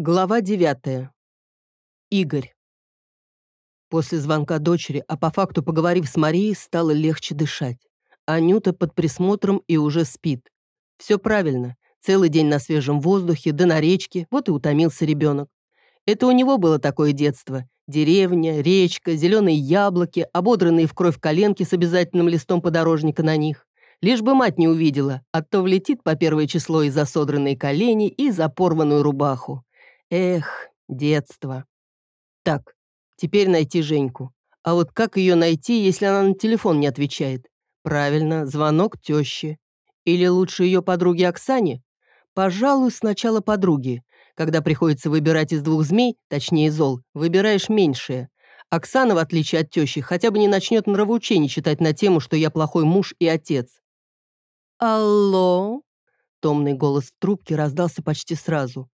Глава девятая. Игорь. После звонка дочери, а по факту поговорив с Марией, стало легче дышать. Анюта под присмотром и уже спит. Все правильно. Целый день на свежем воздухе, да на речке, вот и утомился ребенок. Это у него было такое детство. Деревня, речка, зеленые яблоки, ободранные в кровь коленки с обязательным листом подорожника на них. Лишь бы мать не увидела, а то влетит по первое число и за содранные колени, и за порванную рубаху. Эх, детство. Так, теперь найти Женьку. А вот как ее найти, если она на телефон не отвечает? Правильно, звонок теще. Или лучше ее подруге Оксане? Пожалуй, сначала подруге. Когда приходится выбирать из двух змей, точнее зол, выбираешь меньшее. Оксана, в отличие от тещи, хотя бы не начнет нравоучений читать на тему, что я плохой муж и отец. «Алло?» Томный голос в трубке раздался почти сразу.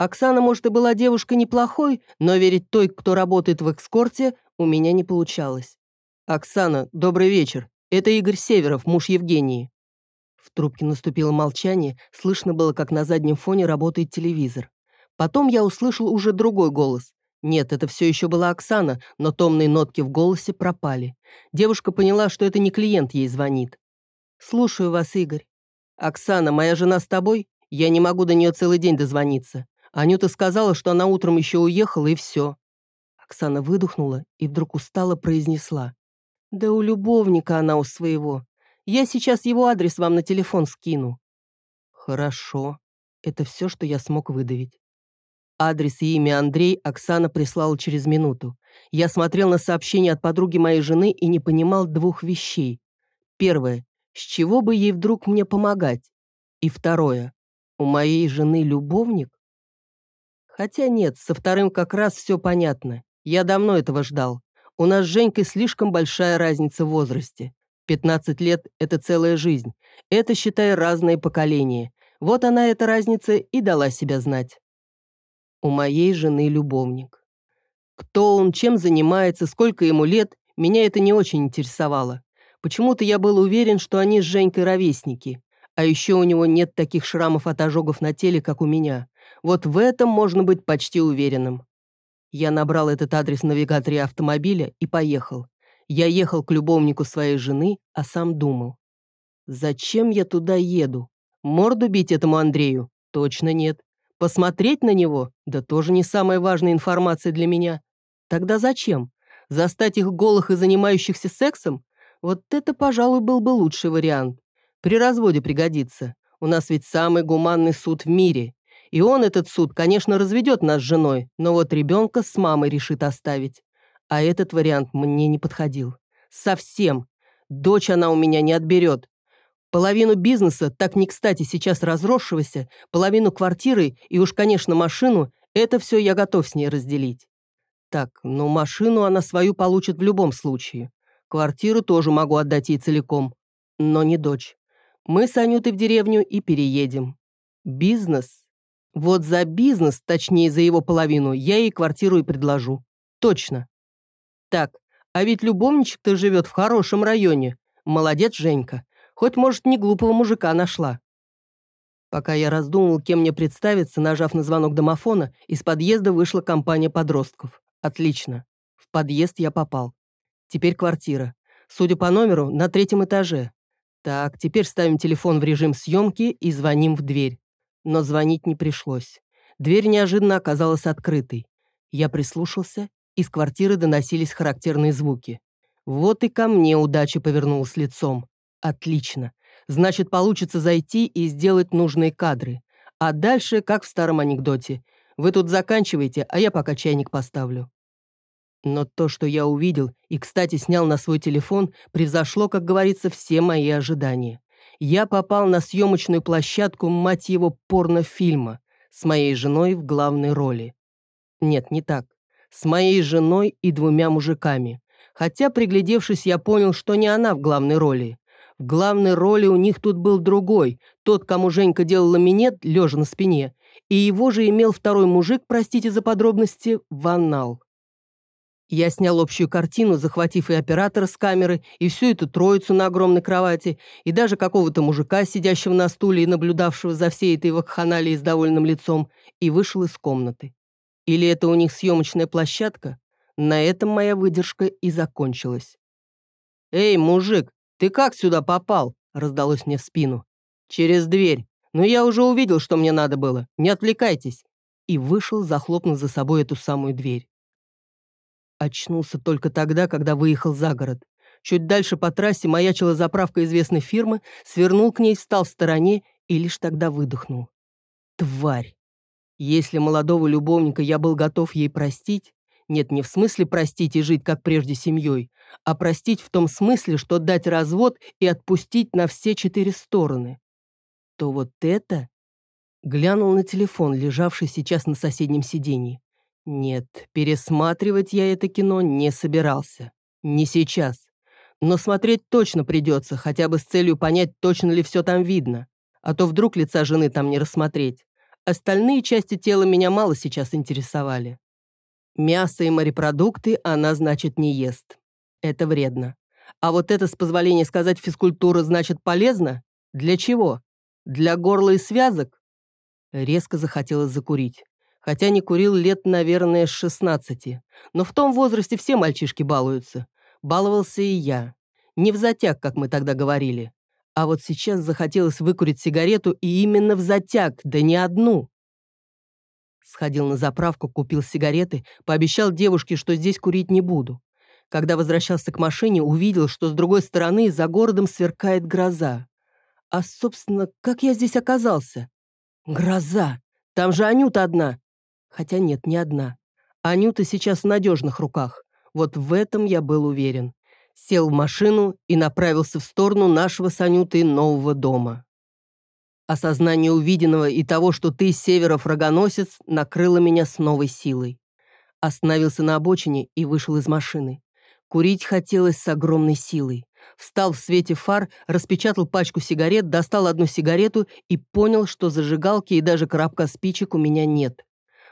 Оксана, может, и была девушкой неплохой, но верить той, кто работает в экскорте, у меня не получалось. «Оксана, добрый вечер. Это Игорь Северов, муж Евгении». В трубке наступило молчание, слышно было, как на заднем фоне работает телевизор. Потом я услышал уже другой голос. Нет, это все еще была Оксана, но томные нотки в голосе пропали. Девушка поняла, что это не клиент ей звонит. «Слушаю вас, Игорь. Оксана, моя жена с тобой? Я не могу до нее целый день дозвониться. Анюта сказала, что она утром еще уехала, и все. Оксана выдохнула и вдруг устало произнесла. «Да у любовника она у своего. Я сейчас его адрес вам на телефон скину». «Хорошо. Это все, что я смог выдавить». Адрес и имя Андрей Оксана прислала через минуту. Я смотрел на сообщение от подруги моей жены и не понимал двух вещей. Первое. С чего бы ей вдруг мне помогать? И второе. У моей жены любовник? Хотя нет, со вторым как раз все понятно. Я давно этого ждал. У нас с Женькой слишком большая разница в возрасте. 15 лет – это целая жизнь. Это, считай, разные поколения. Вот она, эта разница, и дала себя знать. У моей жены любовник. Кто он, чем занимается, сколько ему лет, меня это не очень интересовало. Почему-то я был уверен, что они с Женькой ровесники. А еще у него нет таких шрамов от ожогов на теле, как у меня. Вот в этом можно быть почти уверенным. Я набрал этот адрес в навигаторе автомобиля и поехал. Я ехал к любовнику своей жены, а сам думал. Зачем я туда еду? Морду бить этому Андрею? Точно нет. Посмотреть на него? Да тоже не самая важная информация для меня. Тогда зачем? Застать их голых и занимающихся сексом? Вот это, пожалуй, был бы лучший вариант. При разводе пригодится. У нас ведь самый гуманный суд в мире. И он, этот суд, конечно, разведет нас с женой, но вот ребенка с мамой решит оставить. А этот вариант мне не подходил. Совсем. Дочь она у меня не отберет. Половину бизнеса, так не кстати сейчас разросшегося, половину квартиры и уж, конечно, машину, это все я готов с ней разделить. Так, ну машину она свою получит в любом случае. Квартиру тоже могу отдать ей целиком. Но не дочь. Мы с Анютой в деревню и переедем. Бизнес вот за бизнес, точнее за его половину, я ей квартиру и предложу. Точно. Так, а ведь любовничек-то живет в хорошем районе. Молодец, Женька. Хоть, может, не глупого мужика нашла. Пока я раздумывал, кем мне представиться, нажав на звонок домофона, из подъезда вышла компания подростков. Отлично. В подъезд я попал. Теперь квартира. Судя по номеру, на третьем этаже. Так, теперь ставим телефон в режим съемки и звоним в дверь. Но звонить не пришлось. Дверь неожиданно оказалась открытой. Я прислушался, из квартиры доносились характерные звуки. Вот и ко мне удача повернулась лицом. Отлично. Значит, получится зайти и сделать нужные кадры. А дальше, как в старом анекдоте. Вы тут заканчиваете, а я пока чайник поставлю. Но то, что я увидел и, кстати, снял на свой телефон, превзошло, как говорится, все мои ожидания я попал на съемочную площадку, мать его, порнофильма с моей женой в главной роли. Нет, не так. С моей женой и двумя мужиками. Хотя, приглядевшись, я понял, что не она в главной роли. В главной роли у них тут был другой, тот, кому Женька делала минет, лежа на спине, и его же имел второй мужик, простите за подробности, в. Я снял общую картину, захватив и оператора с камеры, и всю эту троицу на огромной кровати, и даже какого-то мужика, сидящего на стуле и наблюдавшего за всей этой вакханалией с довольным лицом, и вышел из комнаты. Или это у них съемочная площадка? На этом моя выдержка и закончилась. «Эй, мужик, ты как сюда попал?» – раздалось мне в спину. «Через дверь. Но я уже увидел, что мне надо было. Не отвлекайтесь». И вышел, захлопнув за собой эту самую дверь. Очнулся только тогда, когда выехал за город. Чуть дальше по трассе маячила заправка известной фирмы, свернул к ней, встал в стороне и лишь тогда выдохнул. Тварь! Если молодого любовника я был готов ей простить, нет, не в смысле простить и жить как прежде семьей, а простить в том смысле, что дать развод и отпустить на все четыре стороны, то вот это... Глянул на телефон, лежавший сейчас на соседнем сиденье. Нет, пересматривать я это кино не собирался. Не сейчас. Но смотреть точно придется, хотя бы с целью понять, точно ли все там видно. А то вдруг лица жены там не рассмотреть. Остальные части тела меня мало сейчас интересовали. Мясо и морепродукты она, значит, не ест. Это вредно. А вот это, с позволения сказать, физкультура, значит, полезно? Для чего? Для горла и связок? Резко захотелось закурить хотя не курил лет, наверное, с 16. Но в том возрасте все мальчишки балуются. Баловался и я. Не в затяг, как мы тогда говорили. А вот сейчас захотелось выкурить сигарету и именно в затяг, да не одну. Сходил на заправку, купил сигареты, пообещал девушке, что здесь курить не буду. Когда возвращался к машине, увидел, что с другой стороны за городом сверкает гроза. А, собственно, как я здесь оказался? Гроза! Там же Анюта одна. Хотя нет, не одна. Анюта сейчас в надежных руках. Вот в этом я был уверен. Сел в машину и направился в сторону нашего с Анютой нового дома. Осознание увиденного и того, что ты, Северов, рогоносец, накрыло меня с новой силой. Остановился на обочине и вышел из машины. Курить хотелось с огромной силой. Встал в свете фар, распечатал пачку сигарет, достал одну сигарету и понял, что зажигалки и даже коробка спичек у меня нет.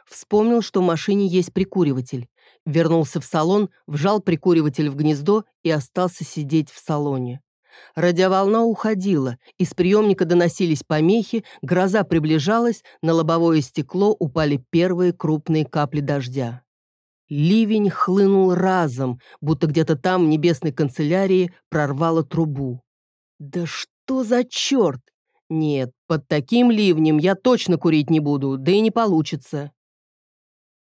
Вспомнил, что в машине есть прикуриватель. Вернулся в салон, вжал прикуриватель в гнездо и остался сидеть в салоне. Радиоволна уходила, из приемника доносились помехи, гроза приближалась, на лобовое стекло упали первые крупные капли дождя. Ливень хлынул разом, будто где-то там, в небесной канцелярии, прорвало трубу. «Да что за черт? Нет, под таким ливнем я точно курить не буду, да и не получится».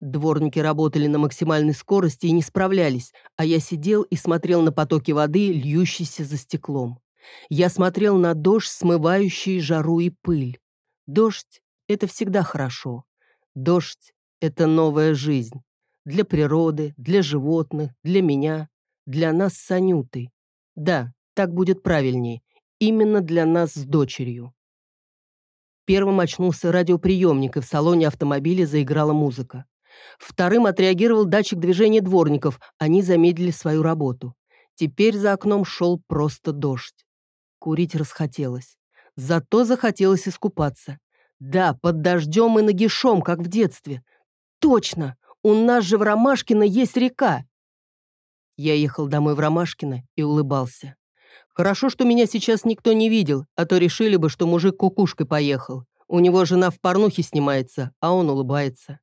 Дворники работали на максимальной скорости и не справлялись, а я сидел и смотрел на потоки воды, льющиеся за стеклом. Я смотрел на дождь, смывающий жару и пыль. Дождь — это всегда хорошо. Дождь — это новая жизнь. Для природы, для животных, для меня, для нас с Анютой. Да, так будет правильнее. Именно для нас с дочерью. Первым очнулся радиоприемник, и в салоне автомобиля заиграла музыка. Вторым отреагировал датчик движения дворников, они замедлили свою работу. Теперь за окном шел просто дождь. Курить расхотелось. Зато захотелось искупаться. Да, под дождем и нагишом, как в детстве. Точно, у нас же в Ромашкино есть река. Я ехал домой в Ромашкино и улыбался. Хорошо, что меня сейчас никто не видел, а то решили бы, что мужик кукушкой поехал. У него жена в порнухе снимается, а он улыбается.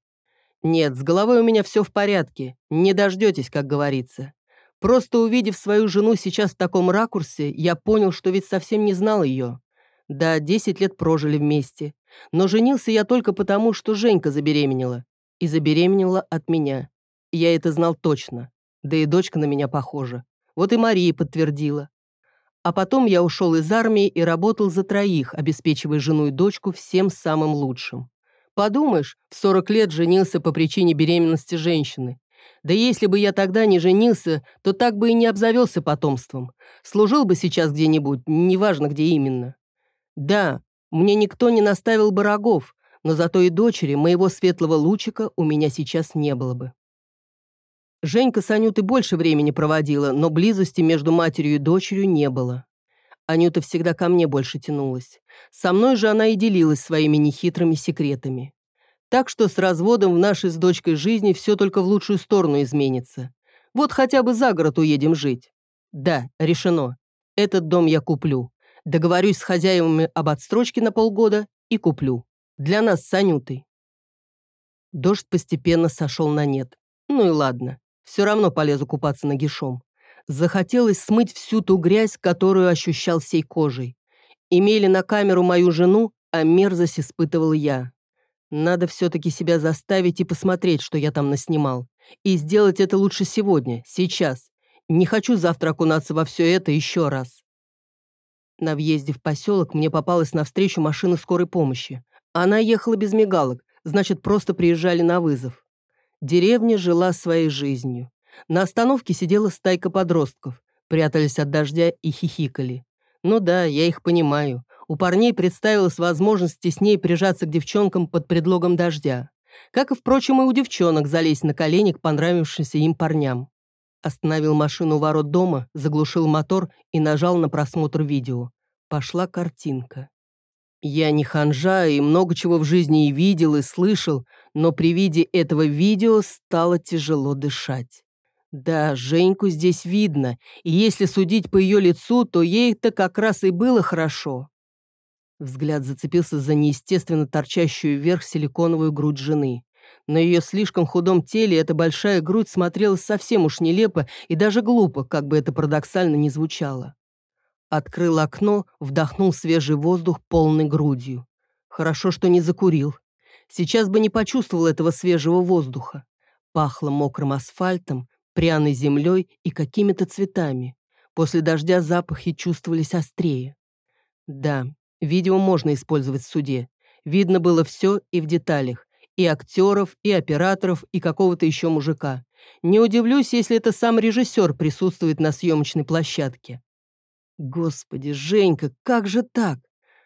Нет, с головой у меня все в порядке. Не дождетесь, как говорится. Просто увидев свою жену сейчас в таком ракурсе, я понял, что ведь совсем не знал ее. Да, 10 лет прожили вместе. Но женился я только потому, что Женька забеременела. И забеременела от меня. Я это знал точно. Да и дочка на меня похожа. Вот и Мария подтвердила. А потом я ушел из армии и работал за троих, обеспечивая жену и дочку всем самым лучшим. Подумаешь, в 40 лет женился по причине беременности женщины. Да если бы я тогда не женился, то так бы и не обзавелся потомством. Служил бы сейчас где-нибудь, неважно где именно. Да, мне никто не наставил бы рогов, но зато и дочери моего светлого лучика у меня сейчас не было бы. Женька с Анютой больше времени проводила, но близости между матерью и дочерью не было. Анюта всегда ко мне больше тянулась. Со мной же она и делилась своими нехитрыми секретами. Так что с разводом в нашей с дочкой жизни все только в лучшую сторону изменится. Вот хотя бы за город уедем жить. Да, решено. Этот дом я куплю. Договорюсь с хозяевами об отстрочке на полгода и куплю. Для нас с Анютой. Дождь постепенно сошел на нет. Ну и ладно. Все равно полезу купаться нагишом. Захотелось смыть всю ту грязь, которую ощущал всей кожей. Имели на камеру мою жену, а мерзость испытывал я. Надо все-таки себя заставить и посмотреть, что я там наснимал. И сделать это лучше сегодня, сейчас. Не хочу завтра окунаться во все это еще раз. На въезде в поселок мне попалась навстречу машина скорой помощи. Она ехала без мигалок, значит, просто приезжали на вызов. Деревня жила своей жизнью. На остановке сидела стайка подростков, прятались от дождя и хихикали. Ну да, я их понимаю. У парней представилась возможность теснее прижаться к девчонкам под предлогом дождя. Как и, впрочем, и у девчонок залезть на колени к понравившимся им парням. Остановил машину у ворот дома, заглушил мотор и нажал на просмотр видео. Пошла картинка. Я не ханжа и много чего в жизни и видел, и слышал, но при виде этого видео стало тяжело дышать. Да, Женьку здесь видно, и если судить по ее лицу, то ей-то как раз и было хорошо. Взгляд зацепился за неестественно торчащую вверх силиконовую грудь жены. На ее слишком худом теле эта большая грудь смотрелась совсем уж нелепо и даже глупо, как бы это парадоксально ни звучало. Открыл окно, вдохнул свежий воздух полной грудью. Хорошо, что не закурил. Сейчас бы не почувствовал этого свежего воздуха. Пахло мокрым асфальтом, пряной землей и какими-то цветами. После дождя запахи чувствовались острее. Да, видео можно использовать в суде. Видно было все и в деталях. И актеров, и операторов, и какого-то еще мужика. Не удивлюсь, если это сам режиссер присутствует на съемочной площадке. Господи, Женька, как же так?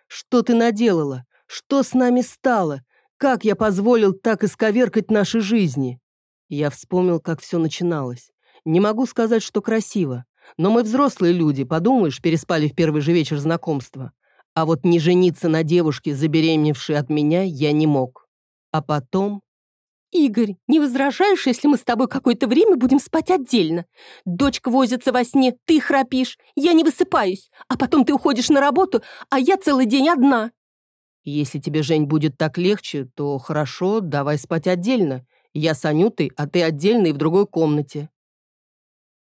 Что ты наделала? Что с нами стало? Как я позволил так исковеркать наши жизни? Я вспомнил, как все начиналось. Не могу сказать, что красиво. Но мы взрослые люди, подумаешь, переспали в первый же вечер знакомства. А вот не жениться на девушке, забеременевшей от меня, я не мог. А потом «Игорь, не возражаешь, если мы с тобой какое-то время будем спать отдельно? Дочка возится во сне, ты храпишь, я не высыпаюсь, а потом ты уходишь на работу, а я целый день одна». «Если тебе, Жень, будет так легче, то хорошо, давай спать отдельно. Я с Анютой, а ты отдельно и в другой комнате».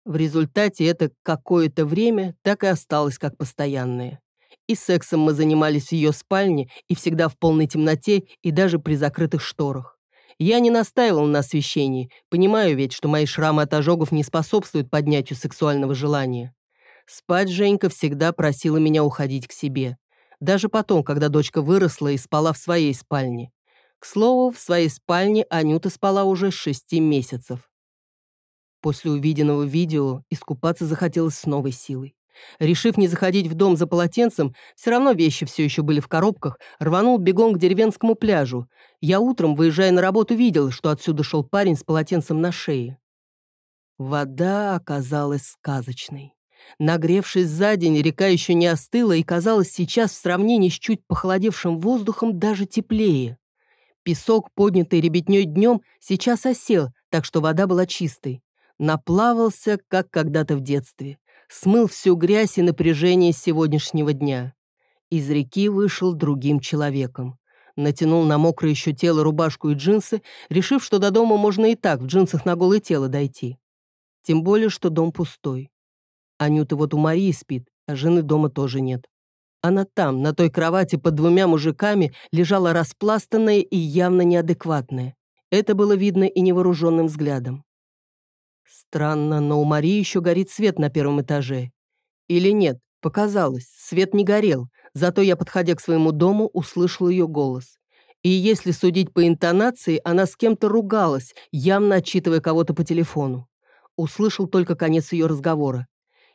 В результате это какое-то время так и осталось как постоянное. И сексом мы занимались в ее спальне, и всегда в полной темноте, и даже при закрытых шторах. Я не настаивал на освещении, понимаю ведь, что мои шрамы от ожогов не способствуют поднятию сексуального желания. Спать Женька всегда просила меня уходить к себе. Даже потом, когда дочка выросла и спала в своей спальне. К слову, в своей спальне Анюта спала уже шести месяцев. После увиденного видео искупаться захотелось с новой силой. Решив не заходить в дом за полотенцем, все равно вещи все еще были в коробках, рванул бегом к деревенскому пляжу. Я утром, выезжая на работу, видел, что отсюда шел парень с полотенцем на шее. Вода оказалась сказочной. Нагревшись за день, река еще не остыла и казалась сейчас в сравнении с чуть похолодевшим воздухом даже теплее. Песок, поднятый ребятней днем, сейчас осел, так что вода была чистой. Наплавался, как когда-то в детстве смыл всю грязь и напряжение сегодняшнего дня. Из реки вышел другим человеком. Натянул на мокрое еще тело рубашку и джинсы, решив, что до дома можно и так в джинсах на голое тело дойти. Тем более, что дом пустой. Анюта вот у Марии спит, а жены дома тоже нет. Она там, на той кровати под двумя мужиками, лежала распластанная и явно неадекватная. Это было видно и невооруженным взглядом. Странно, но у Марии еще горит свет на первом этаже. Или нет, показалось, свет не горел, зато я, подходя к своему дому, услышал ее голос. И если судить по интонации, она с кем-то ругалась, явно отчитывая кого-то по телефону. Услышал только конец ее разговора.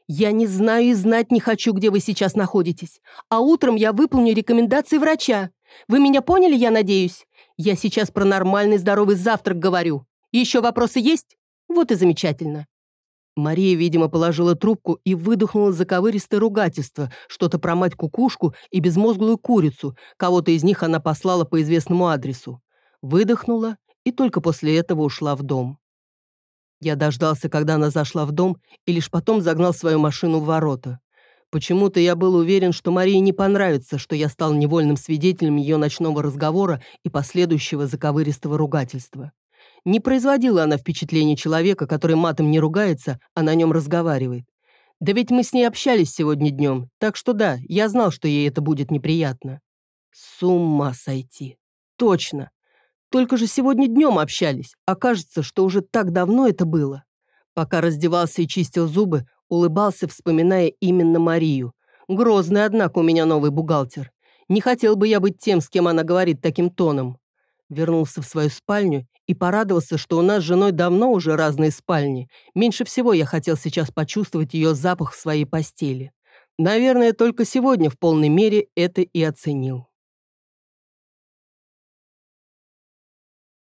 «Я не знаю и знать не хочу, где вы сейчас находитесь. А утром я выполню рекомендации врача. Вы меня поняли, я надеюсь? Я сейчас про нормальный здоровый завтрак говорю. Еще вопросы есть?» Вот и замечательно. Мария, видимо, положила трубку и выдохнула заковыристое ругательство, что-то про мать-кукушку и безмозглую курицу, кого-то из них она послала по известному адресу. Выдохнула и только после этого ушла в дом. Я дождался, когда она зашла в дом, и лишь потом загнал свою машину в ворота. Почему-то я был уверен, что Марии не понравится, что я стал невольным свидетелем ее ночного разговора и последующего заковыристого ругательства. Не производила она впечатления человека, который матом не ругается, а на нем разговаривает. Да ведь мы с ней общались сегодня днем, так что да, я знал, что ей это будет неприятно. С ума сойти. Точно. Только же сегодня днем общались, а кажется, что уже так давно это было. Пока раздевался и чистил зубы, улыбался, вспоминая именно Марию. Грозный, однако, у меня новый бухгалтер. Не хотел бы я быть тем, с кем она говорит таким тоном. Вернулся в свою спальню и порадовался, что у нас с женой давно уже разные спальни. Меньше всего я хотел сейчас почувствовать ее запах в своей постели. Наверное, только сегодня в полной мере это и оценил.